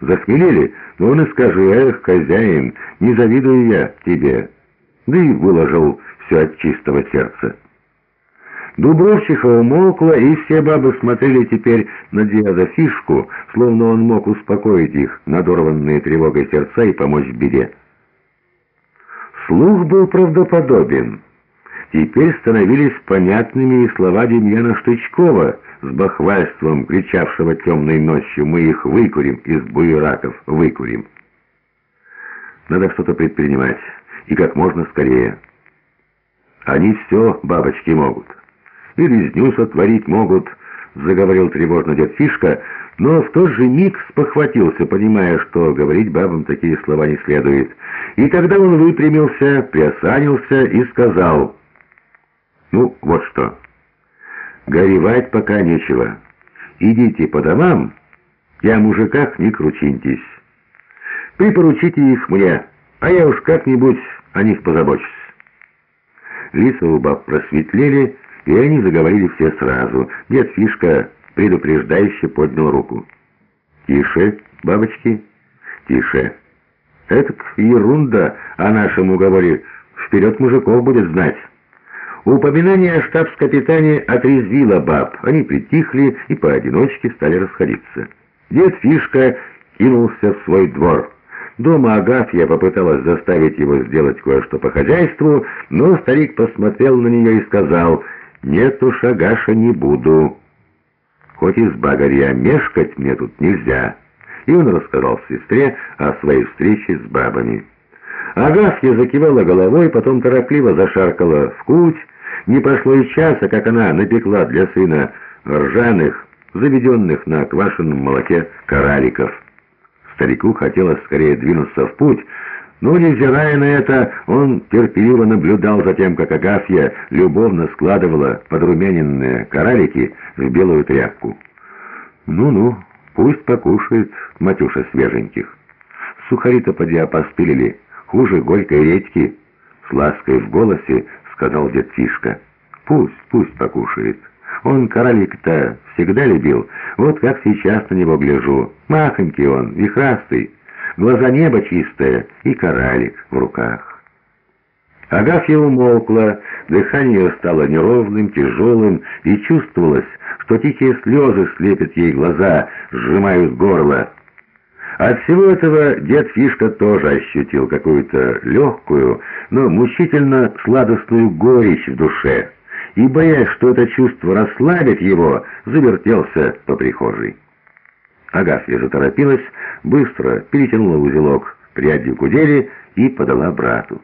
Захмелели? Ну, он и скажи, эх, хозяин, не завидую я тебе. Да и выложил все от чистого сердца. Дубровчиха умолкла, и все бабы смотрели теперь на Диада Фишку, словно он мог успокоить их надорванные тревогой сердца и помочь в беде. Слух был правдоподобен. Теперь становились понятными и слова Демьяна Штычкова с бахвальством, кричавшего темной ночью «Мы их выкурим из буераков, выкурим». Надо что-то предпринимать, и как можно скорее. Они все, бабочки, могут. И резню сотворить могут, заговорил тревожно дед Фишка, но в тот же миг спохватился, понимая, что говорить бабам такие слова не следует. И тогда он выпрямился, приосанился и сказал... Ну, вот что. Горевать пока нечего. Идите по домам, я о мужиках не кручиньтесь. Припоручите их мне, а я уж как-нибудь о них позабочусь. Лица у баб просветлели, и они заговорили все сразу. Дед Фишка предупреждающе поднял руку. «Тише, бабочки, тише. Это ерунда о нашем уговоре. Вперед мужиков будет знать». Упоминание о штабс-капитане отрезвило баб. Они притихли и поодиночке стали расходиться. Дед Фишка кинулся в свой двор. Дома Агафья попыталась заставить его сделать кое-что по хозяйству, но старик посмотрел на нее и сказал, «Нет уж, Агаша, не буду. Хоть из багарья мешкать мне тут нельзя». И он рассказал сестре о своей встрече с бабами. Агафья закивала головой, потом торопливо зашаркала в куть. Не прошло и часа, как она напекла для сына ржаных, заведенных на квашеном молоке кораликов. Старику хотелось скорее двинуться в путь, но, невзирая на это, он терпеливо наблюдал за тем, как Агафья любовно складывала подрумяненные коралики в белую тряпку. «Ну-ну, пусть покушает Матюша свеженьких. Сухари-то поди опостылили» хуже горькой редьки», — с лаской в голосе сказал дед Фишка. «Пусть, пусть покушает. Он королик-то всегда любил, вот как сейчас на него гляжу. Махонький он, вихрастый, глаза небо чистое и коралик в руках». Агафья умолкла, дыхание стало неровным, тяжелым, и чувствовалось, что тихие слезы слепят ей глаза, сжимают горло. От всего этого дед Фишка тоже ощутил какую-то легкую, но мучительно сладостную горечь в душе, и, боясь, что это чувство расслабит его, завертелся по прихожей. Агафья заторопилась, быстро перетянула узелок прядью кудели и подала брату.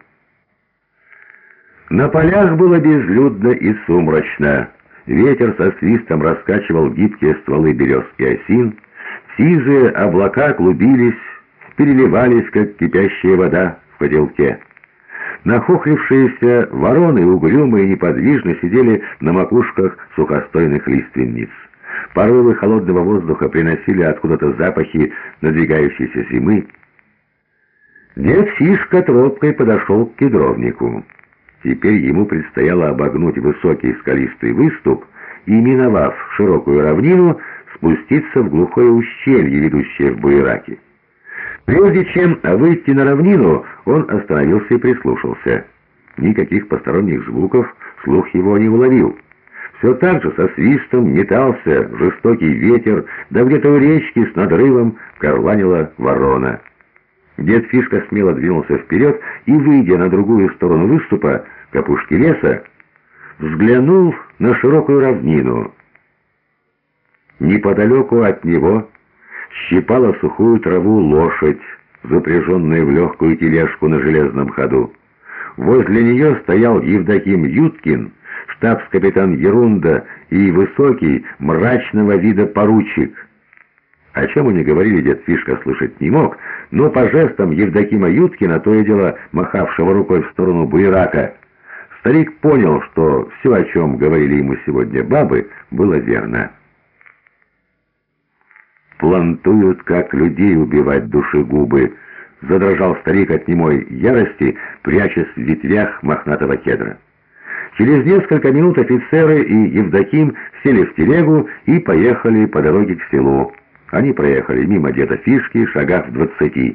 На полях было безлюдно и сумрачно. Ветер со свистом раскачивал гибкие стволы берез и осин, Сизые облака клубились, переливались, как кипящая вода в котелке. Нахохлившиеся вороны угрюмо и неподвижно сидели на макушках сухостойных лиственниц. Порывы холодного воздуха приносили откуда-то запахи надвигающейся зимы. Дед Фишка тропкой подошел к кедровнику. Теперь ему предстояло обогнуть высокий скалистый выступ и, миновав широкую равнину, спуститься в глухое ущелье, ведущее в Буераки. Прежде чем выйти на равнину, он остановился и прислушался. Никаких посторонних звуков слух его не уловил. Все так же со свистом метался жестокий ветер, да где-то у речки с надрывом горланила ворона. Дед Фишка смело двинулся вперед и, выйдя на другую сторону выступа, к опушке леса, взглянул на широкую равнину. Неподалеку от него щипала сухую траву лошадь, запряженная в легкую тележку на железном ходу. Возле нее стоял Евдоким Юткин, штабс-капитан Ерунда и высокий, мрачного вида поручик. О чем они говорили, дед Фишка слышать не мог, но по жестам Евдокима Юткина, то и дело махавшего рукой в сторону Буйрака, старик понял, что все, о чем говорили ему сегодня бабы, было верно плантуют, как людей убивать душегубы», — задрожал старик от немой ярости, прячась в ветвях мохнатого кедра. Через несколько минут офицеры и Евдоким сели в телегу и поехали по дороге к селу. Они проехали мимо деда Фишки, шагах в двадцати.